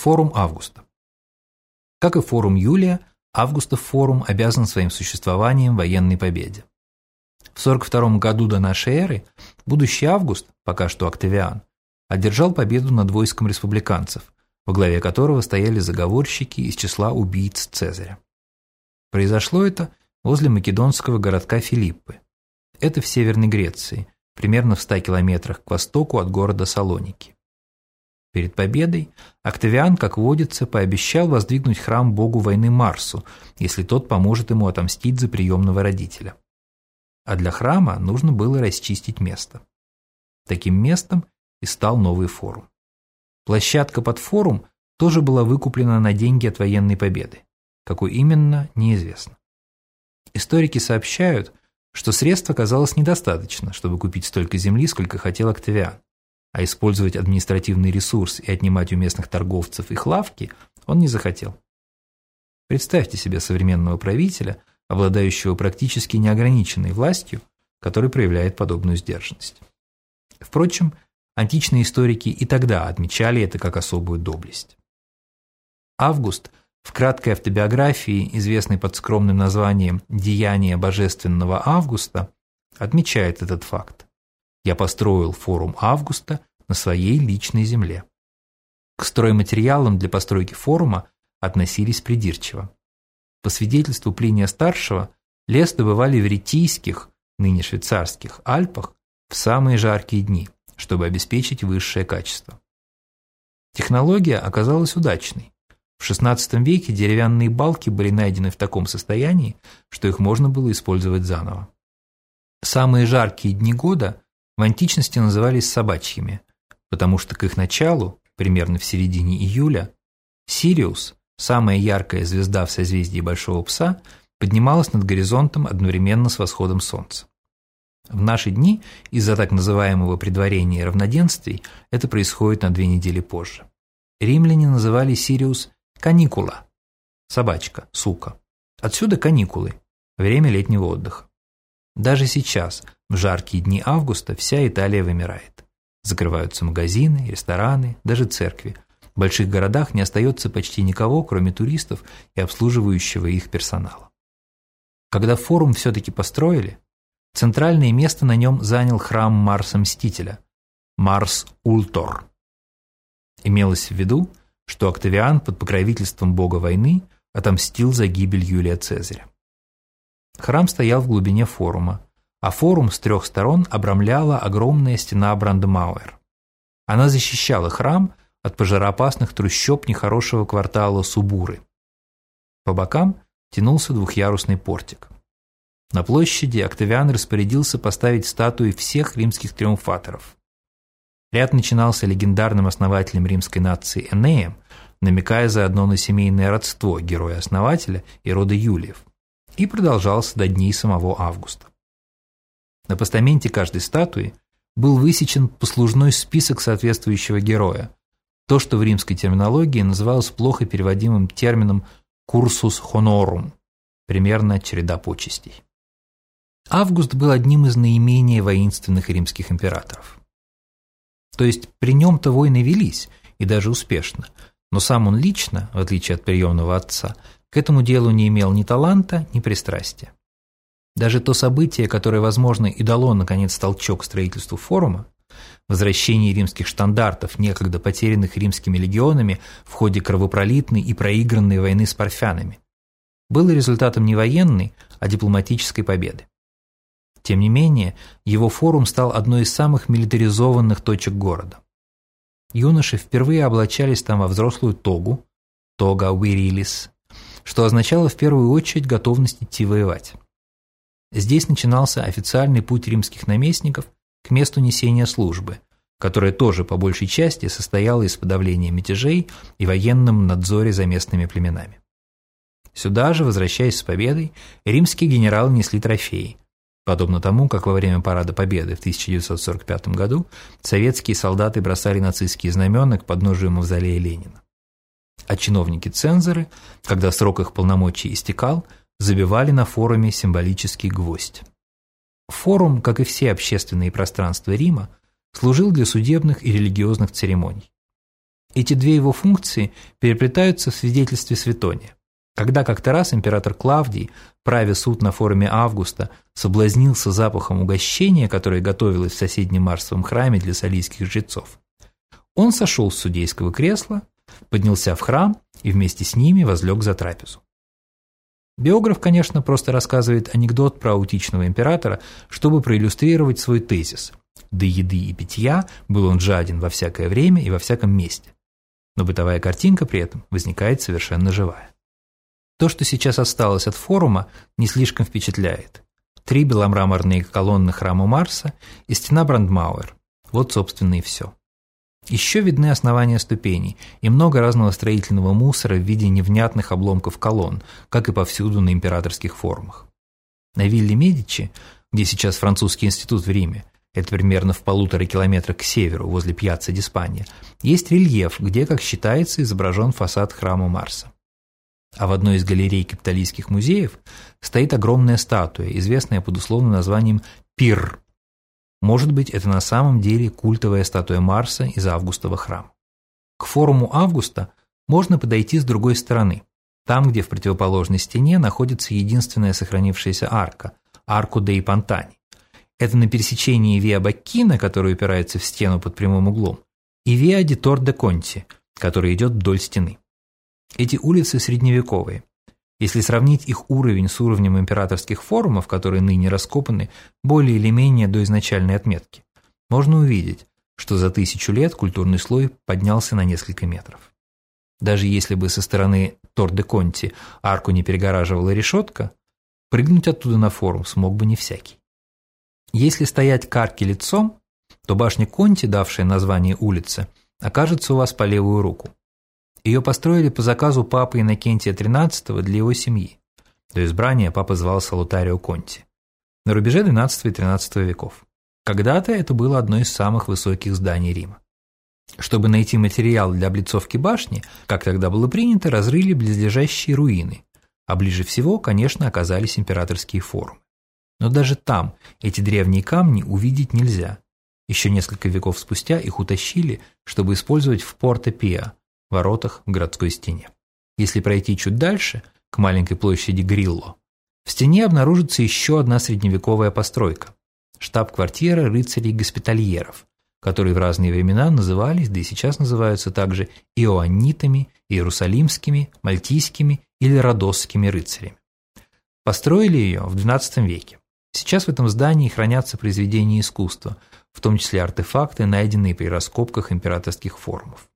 Форум Августа. Как и форум Юлия, Августов форум обязан своим существованием военной победе. В 42 году до нашей эры будущий Август, пока что Октавиан, одержал победу над войском республиканцев, во главе которого стояли заговорщики из числа убийц Цезаря. Произошло это возле македонского городка Филиппы. Это в Северной Греции, примерно в 100 километрах к востоку от города Салоники. Перед победой Октавиан, как водится, пообещал воздвигнуть храм богу войны Марсу, если тот поможет ему отомстить за приемного родителя. А для храма нужно было расчистить место. Таким местом и стал новый форум. Площадка под форум тоже была выкуплена на деньги от военной победы. Какой именно, неизвестно. Историки сообщают, что средств оказалось недостаточно, чтобы купить столько земли, сколько хотел Октавиан а использовать административный ресурс и отнимать у местных торговцев их лавки он не захотел. Представьте себе современного правителя, обладающего практически неограниченной властью, который проявляет подобную сдержанность. Впрочем, античные историки и тогда отмечали это как особую доблесть. Август в краткой автобиографии, известной под скромным названием «Деяния божественного Августа», отмечает этот факт я построил форум Августа на своей личной земле. К стройматериалам для постройки форума относились придирчиво. По свидетельству Плиния-старшего, лес добывали в Ретийских, ныне швейцарских, Альпах в самые жаркие дни, чтобы обеспечить высшее качество. Технология оказалась удачной. В XVI веке деревянные балки были найдены в таком состоянии, что их можно было использовать заново. Самые жаркие дни года в античности назывались собачьими, потому что к их началу, примерно в середине июля, Сириус, самая яркая звезда в созвездии Большого Пса, поднималась над горизонтом одновременно с восходом Солнца. В наши дни из-за так называемого предварения равноденствий это происходит на две недели позже. Римляне называли Сириус каникула – собачка, сука. Отсюда каникулы – время летнего отдыха. Даже сейчас, в жаркие дни августа, вся Италия вымирает. Закрываются магазины, рестораны, даже церкви. В больших городах не остается почти никого, кроме туристов и обслуживающего их персонала. Когда форум все-таки построили, центральное место на нем занял храм Марса-Мстителя – Марс-Ультор. Имелось в виду, что Октавиан под покровительством бога войны отомстил за гибель Юлия Цезаря. Храм стоял в глубине форума, а форум с трех сторон обрамляла огромная стена Брандмауэр. Она защищала храм от пожароопасных трущоб нехорошего квартала Субуры. По бокам тянулся двухъярусный портик. На площади Октавиан распорядился поставить статуи всех римских триумфаторов. Ряд начинался легендарным основателем римской нации Энеем, намекая заодно на семейное родство героя-основателя и рода Юлиев и продолжался до дней самого августа. На постаменте каждой статуи был высечен послужной список соответствующего героя, то, что в римской терминологии называлось плохо переводимым термином «cursus honorum», примерно «череда почестей». Август был одним из наименее воинственных римских императоров. То есть при нем-то войны велись, и даже успешно, но сам он лично, в отличие от приемного отца, к этому делу не имел ни таланта, ни пристрастия. Даже то событие, которое, возможно, и дало, наконец, толчок строительству форума, возвращение римских штандартов, некогда потерянных римскими легионами в ходе кровопролитной и проигранной войны с парфянами, было результатом не военной, а дипломатической победы. Тем не менее, его форум стал одной из самых милитаризованных точек города. Юноши впервые облачались там во взрослую тогу, тога вирилис, что означало в первую очередь готовность идти воевать. Здесь начинался официальный путь римских наместников к месту несения службы, которая тоже по большей части состояла из подавления мятежей и военном надзоре за местными племенами. Сюда же, возвращаясь с победой, римские генералы несли трофеи, подобно тому, как во время Парада Победы в 1945 году советские солдаты бросали нацистские знамена к подножию мавзолея Ленина а чиновники-цензоры, когда срок их полномочий истекал, забивали на форуме символический гвоздь. Форум, как и все общественные пространства Рима, служил для судебных и религиозных церемоний. Эти две его функции переплетаются в свидетельстве Светония. Когда как-то раз император Клавдий, правя суд на форуме Августа, соблазнился запахом угощения, которое готовилось в соседнем Марсовом храме для солийских жрецов, он сошел с судейского кресла, поднялся в храм и вместе с ними возлег за трапезу. Биограф, конечно, просто рассказывает анекдот про аутичного императора, чтобы проиллюстрировать свой тезис. До еды и питья был он жаден во всякое время и во всяком месте. Но бытовая картинка при этом возникает совершенно живая. То, что сейчас осталось от форума, не слишком впечатляет. Три беломраморные колонны храма Марса и стена Брандмауэр. Вот, собственно, и все. Еще видны основания ступеней и много разного строительного мусора в виде невнятных обломков колонн, как и повсюду на императорских форумах. На вилле Медичи, где сейчас французский институт в Риме, это примерно в полутора километрах к северу, возле Пьяцца Диспания, есть рельеф, где, как считается, изображен фасад храма Марса. А в одной из галерей капиталистских музеев стоит огромная статуя, известная под условным названием Пир, может быть, это на самом деле культовая статуя Марса из Августова храма. К форуму Августа можно подойти с другой стороны, там, где в противоположной стене находится единственная сохранившаяся арка – арку Дей Пантани. Это на пересечении Виа Баккина, который упирается в стену под прямым углом, и Виа Ди Тор де Конти, который идет вдоль стены. Эти улицы средневековые, если сравнить их уровень с уровнем императорских форумов, которые ныне раскопаны более или менее до изначальной отметки, можно увидеть, что за тысячу лет культурный слой поднялся на несколько метров. Даже если бы со стороны Тор-де-Конти арку не перегораживала решетка, прыгнуть оттуда на форум смог бы не всякий. Если стоять к арке лицом, то башня Конти, давшая название улице, окажется у вас по левую руку. Ее построили по заказу папы Иннокентия XIII для его семьи. До избрания папа звался Лутарио Конти. На рубеже XII и XIII веков. Когда-то это было одно из самых высоких зданий Рима. Чтобы найти материал для облицовки башни, как тогда было принято, разрыли близлежащие руины, а ближе всего, конечно, оказались императорские форумы. Но даже там эти древние камни увидеть нельзя. Еще несколько веков спустя их утащили, чтобы использовать в Порто-Пиа, воротах в городской стене. Если пройти чуть дальше, к маленькой площади Грилло, в стене обнаружится еще одна средневековая постройка – штаб-квартира рыцарей-госпитальеров, которые в разные времена назывались, да и сейчас называются также иоаннитами, иерусалимскими, мальтийскими или родосскими рыцарями. Построили ее в XII веке. Сейчас в этом здании хранятся произведения искусства, в том числе артефакты, найденные при раскопках императорских форумов.